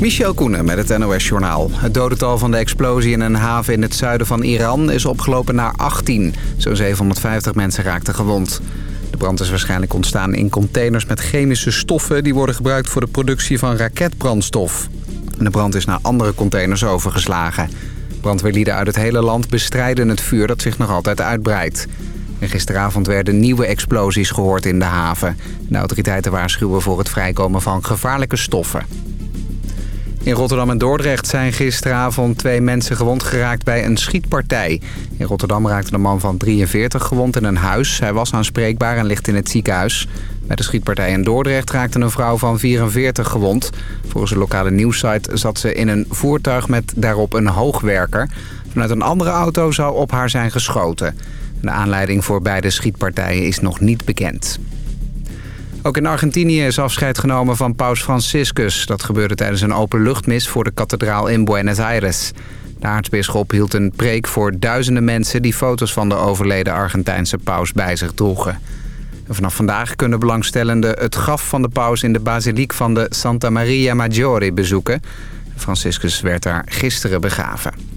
Michel Koenen met het NOS-journaal. Het dodental van de explosie in een haven in het zuiden van Iran is opgelopen naar 18. Zo'n 750 mensen raakten gewond. De brand is waarschijnlijk ontstaan in containers met chemische stoffen... die worden gebruikt voor de productie van raketbrandstof. De brand is naar andere containers overgeslagen. Brandweerlieden uit het hele land bestrijden het vuur dat zich nog altijd uitbreidt. En gisteravond werden nieuwe explosies gehoord in de haven. De autoriteiten waarschuwen voor het vrijkomen van gevaarlijke stoffen. In Rotterdam en Dordrecht zijn gisteravond twee mensen gewond geraakt bij een schietpartij. In Rotterdam raakte een man van 43 gewond in een huis. Hij was aanspreekbaar en ligt in het ziekenhuis. Bij de schietpartij in Dordrecht raakte een vrouw van 44 gewond. Volgens de lokale nieuwssite zat ze in een voertuig met daarop een hoogwerker. Vanuit een andere auto zou op haar zijn geschoten. De aanleiding voor beide schietpartijen is nog niet bekend. Ook in Argentinië is afscheid genomen van paus Franciscus. Dat gebeurde tijdens een openluchtmis voor de kathedraal in Buenos Aires. De aartsbisschop hield een preek voor duizenden mensen... die foto's van de overleden Argentijnse paus bij zich droegen. vanaf vandaag kunnen belangstellenden het graf van de paus... in de basiliek van de Santa Maria Maggiore bezoeken. Franciscus werd daar gisteren begraven.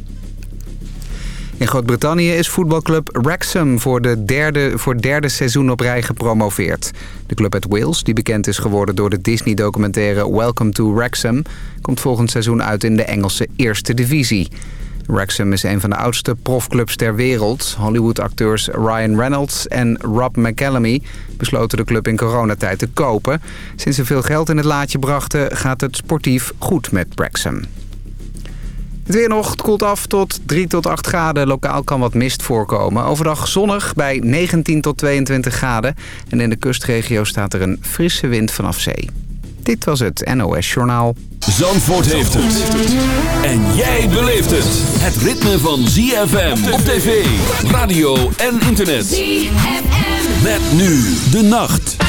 In Groot-Brittannië is voetbalclub Wrexham voor, de derde, voor derde seizoen op rij gepromoveerd. De club uit Wales, die bekend is geworden door de Disney-documentaire Welcome to Wrexham... komt volgend seizoen uit in de Engelse Eerste Divisie. Wrexham is een van de oudste profclubs ter wereld. Hollywood-acteurs Ryan Reynolds en Rob McElhenney besloten de club in coronatijd te kopen. Sinds ze veel geld in het laadje brachten gaat het sportief goed met Wrexham. Het weer nog, het koelt af tot 3 tot 8 graden. Lokaal kan wat mist voorkomen. Overdag zonnig bij 19 tot 22 graden. En in de kustregio staat er een frisse wind vanaf zee. Dit was het NOS Journaal. Zandvoort heeft het. En jij beleeft het. Het ritme van ZFM op tv, radio en internet. ZFM. Met nu de nacht.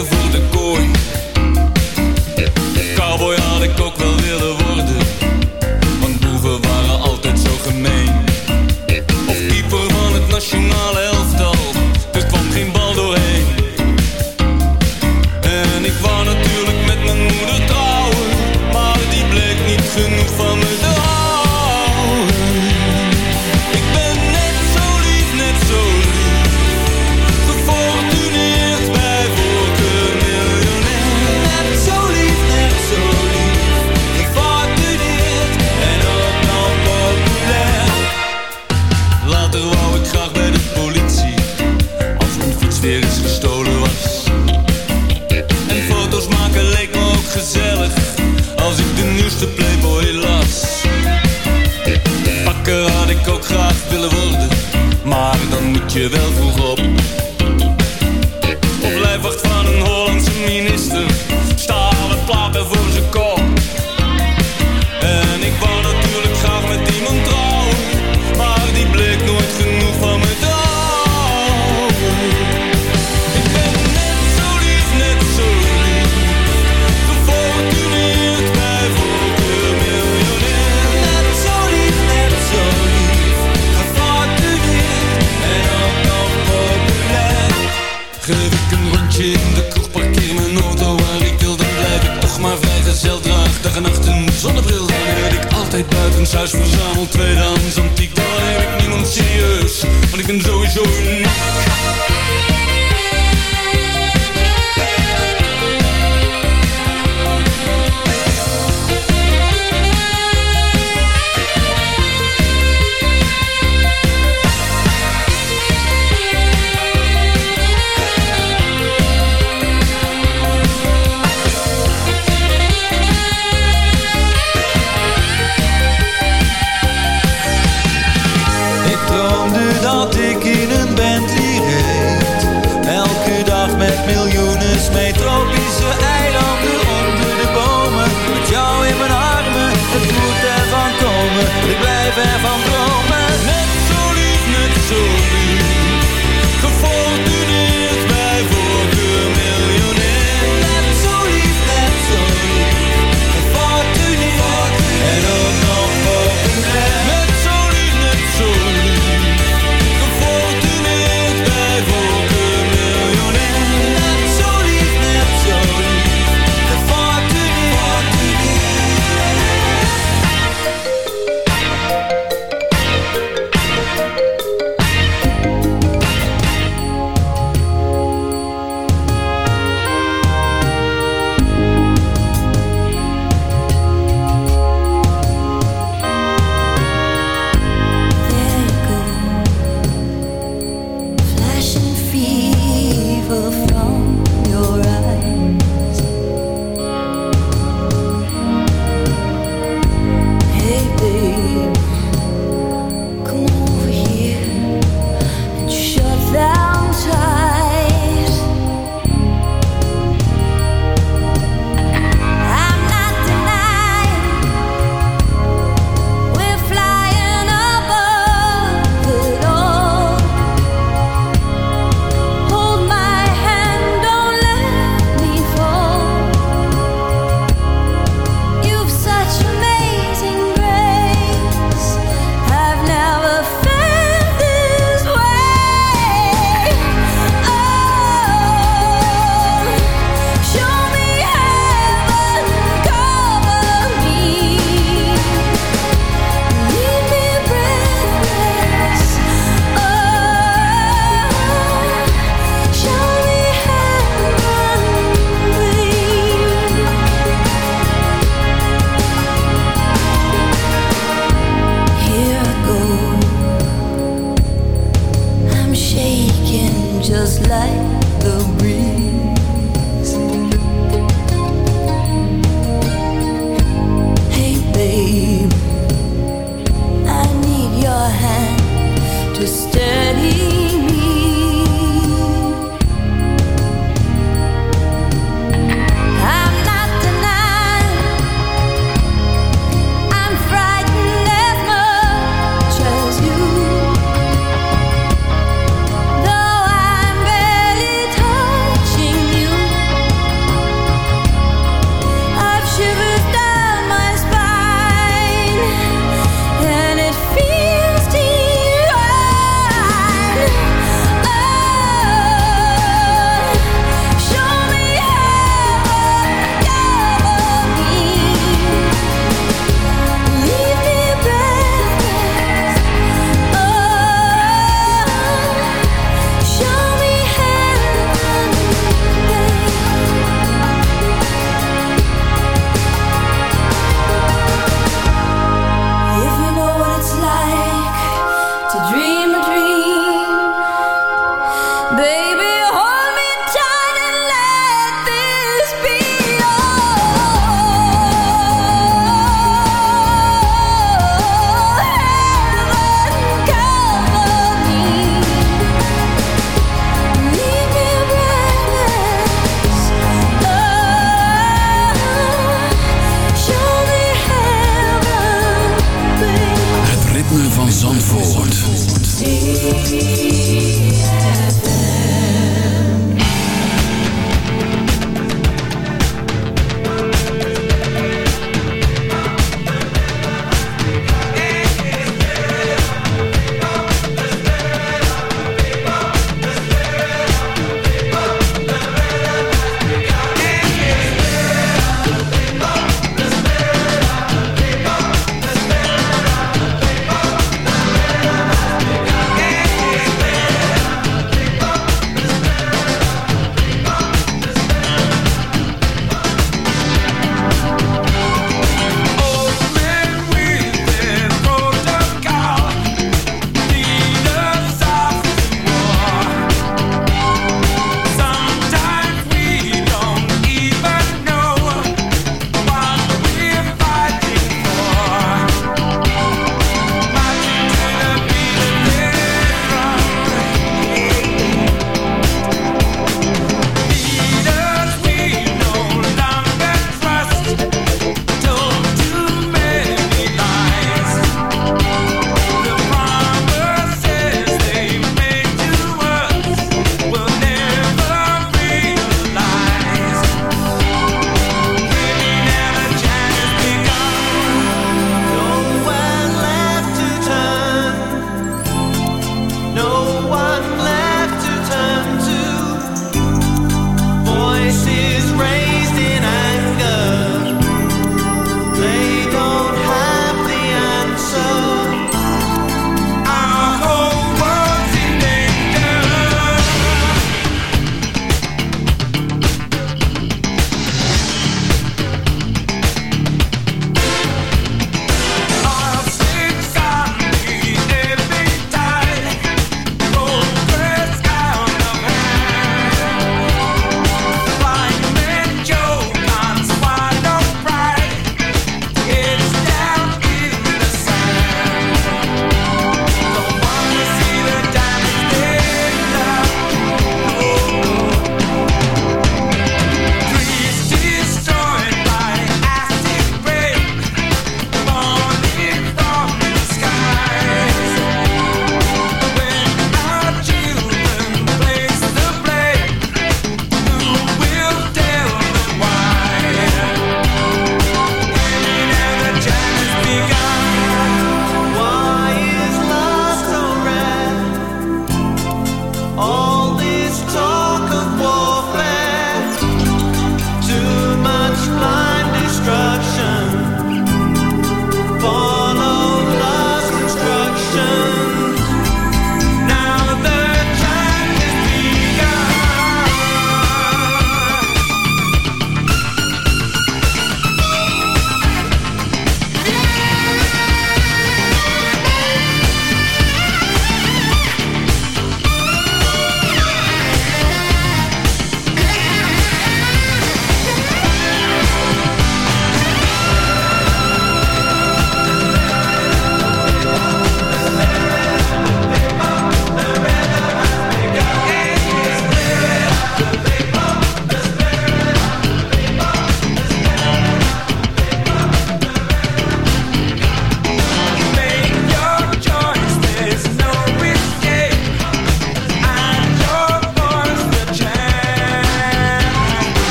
gevoelde kooi.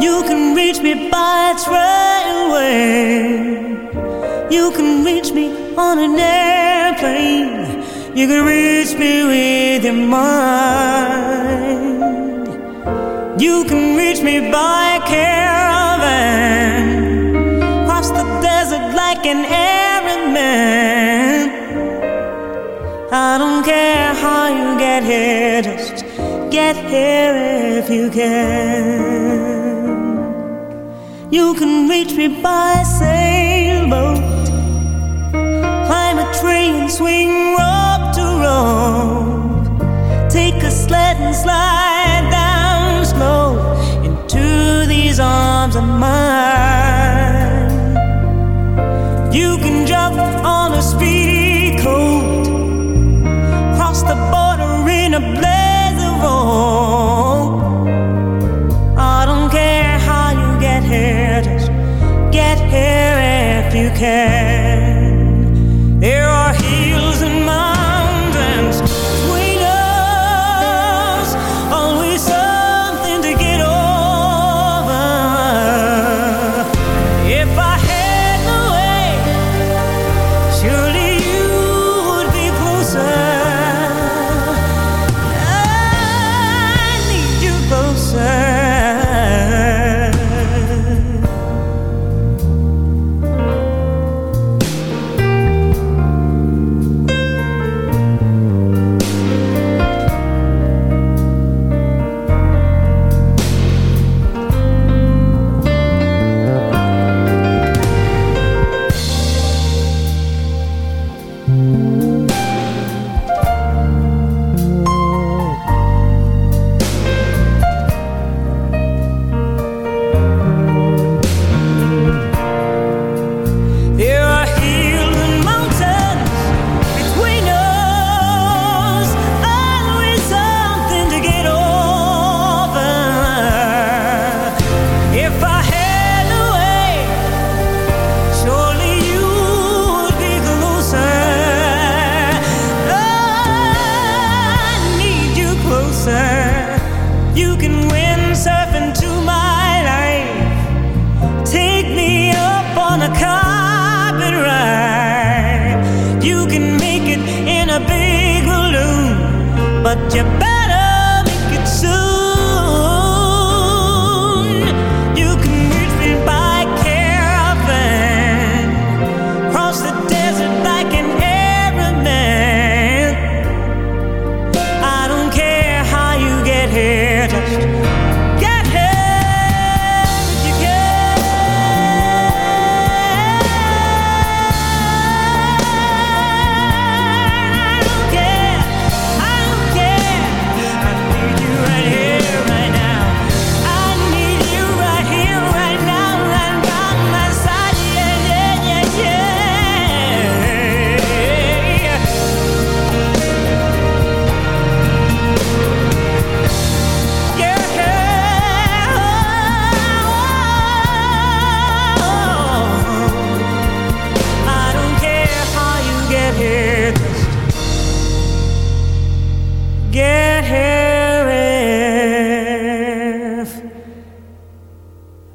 You can reach me by trailway. You can reach me on an airplane. You can reach me with your mind. You can reach me by caravan. Cross the desert like an Arab man. I don't care how you get here, just get here if you can. You can reach me by sailboat. Climb a tree and swing rope to rope. Take a sled and slide down slow into these arms of mine.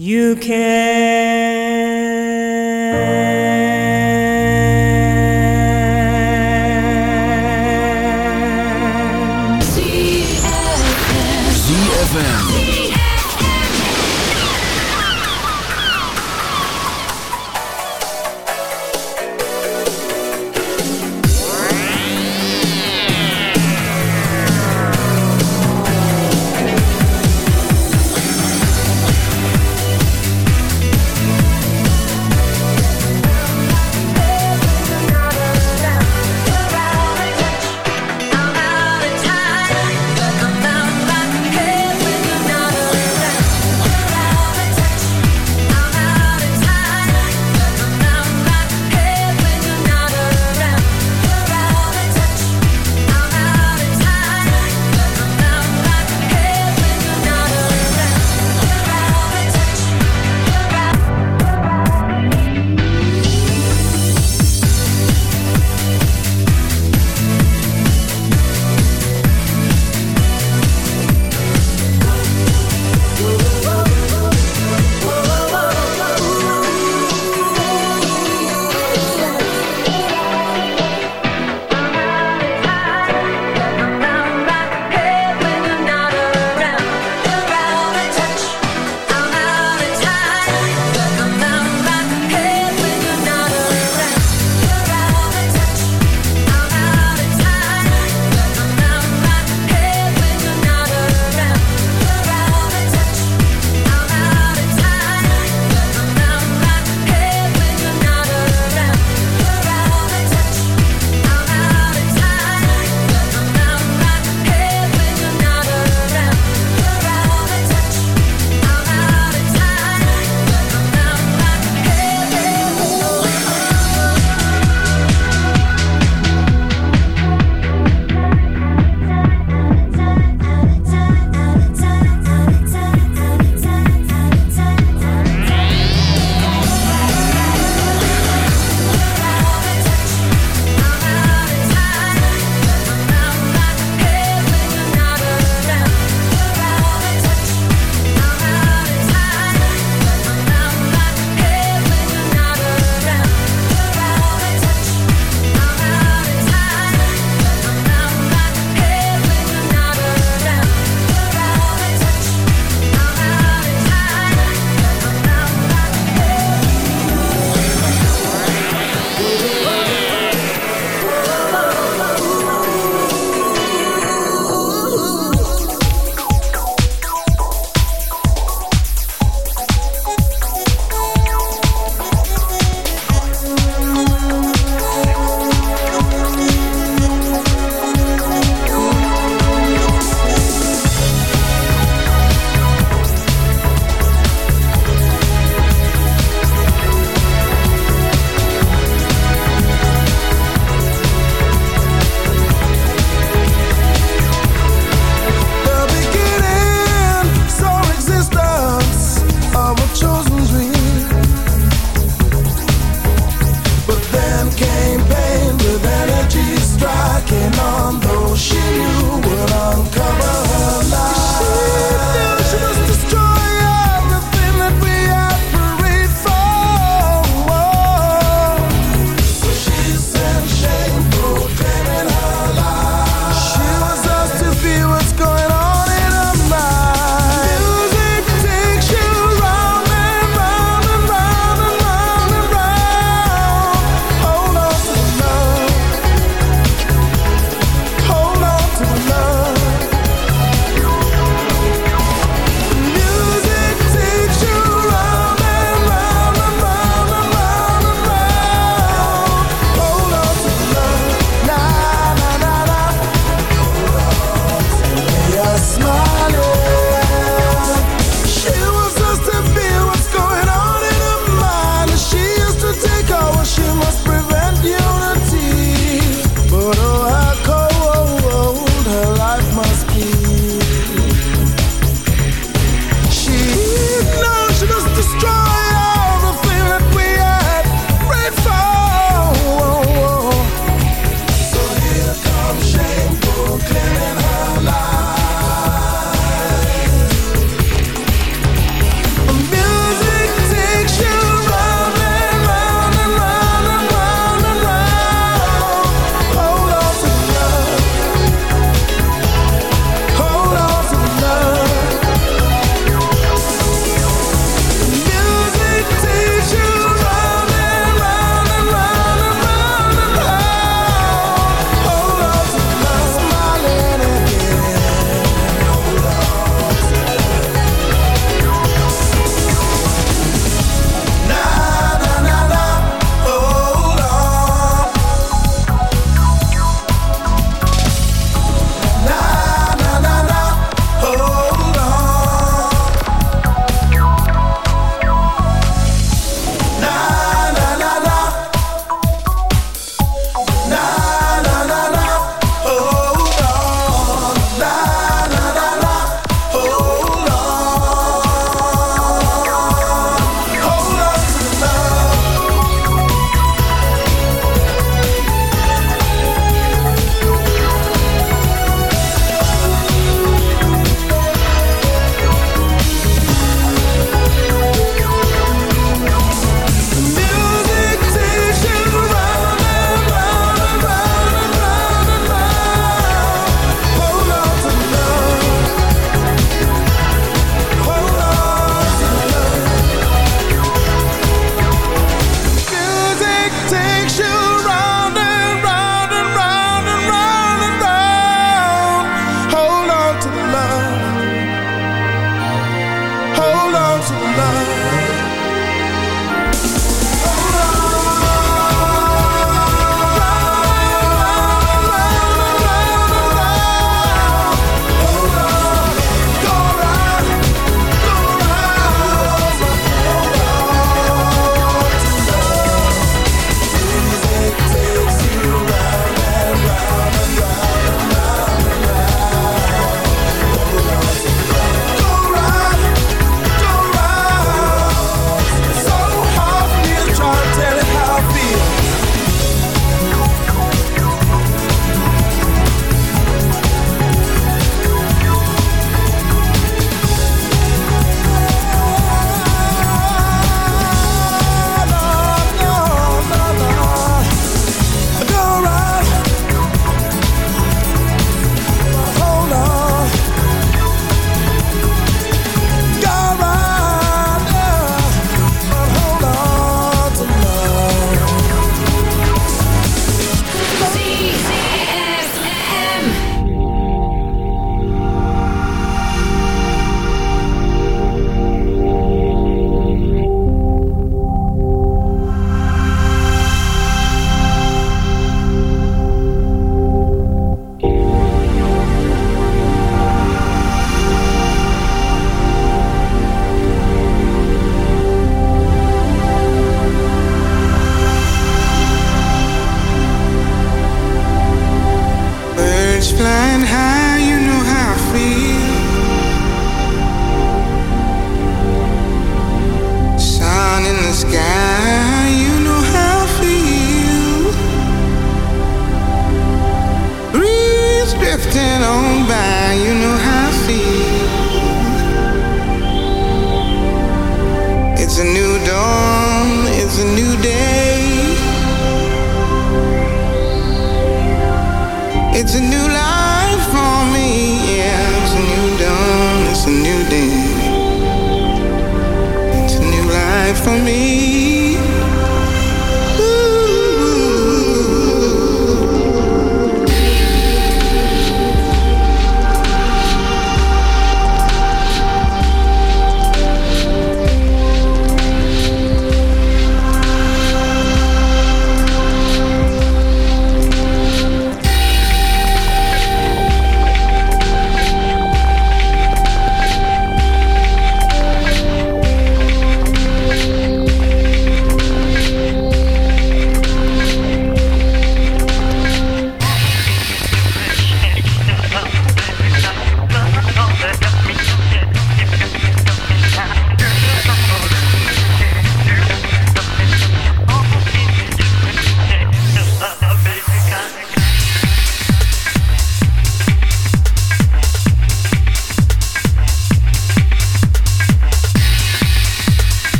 You can.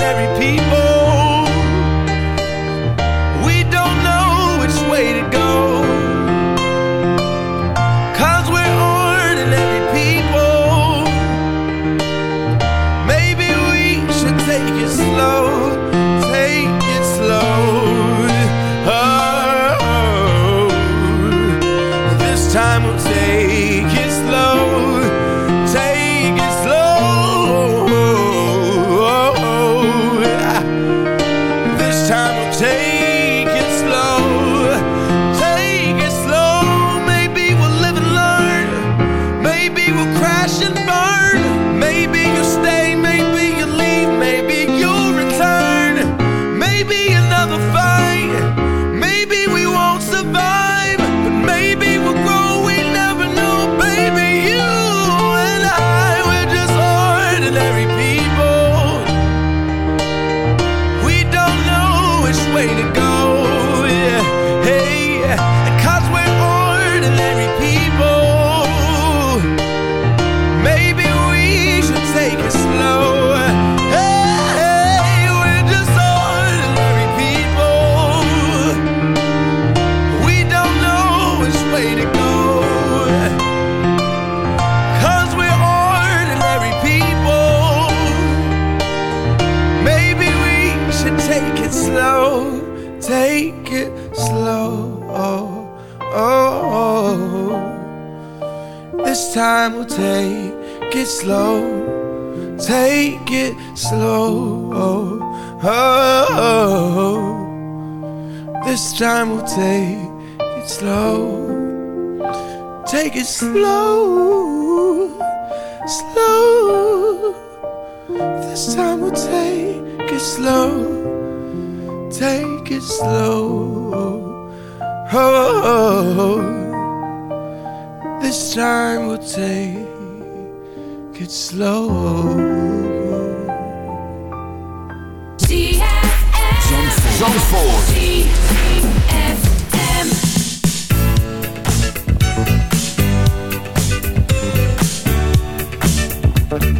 ordinary people. oh, oh, oh. oh. This time we'll take it slow. Zandvoort. ZFM.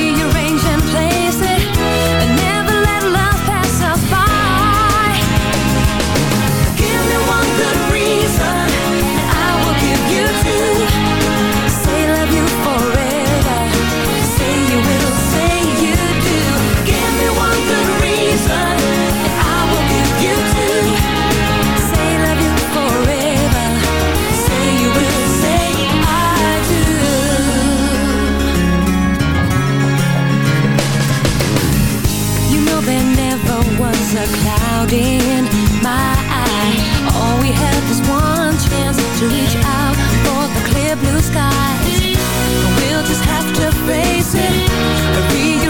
in my eye. All we have is one chance to reach out for the clear blue skies. We'll just have to face it.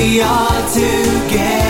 we are together.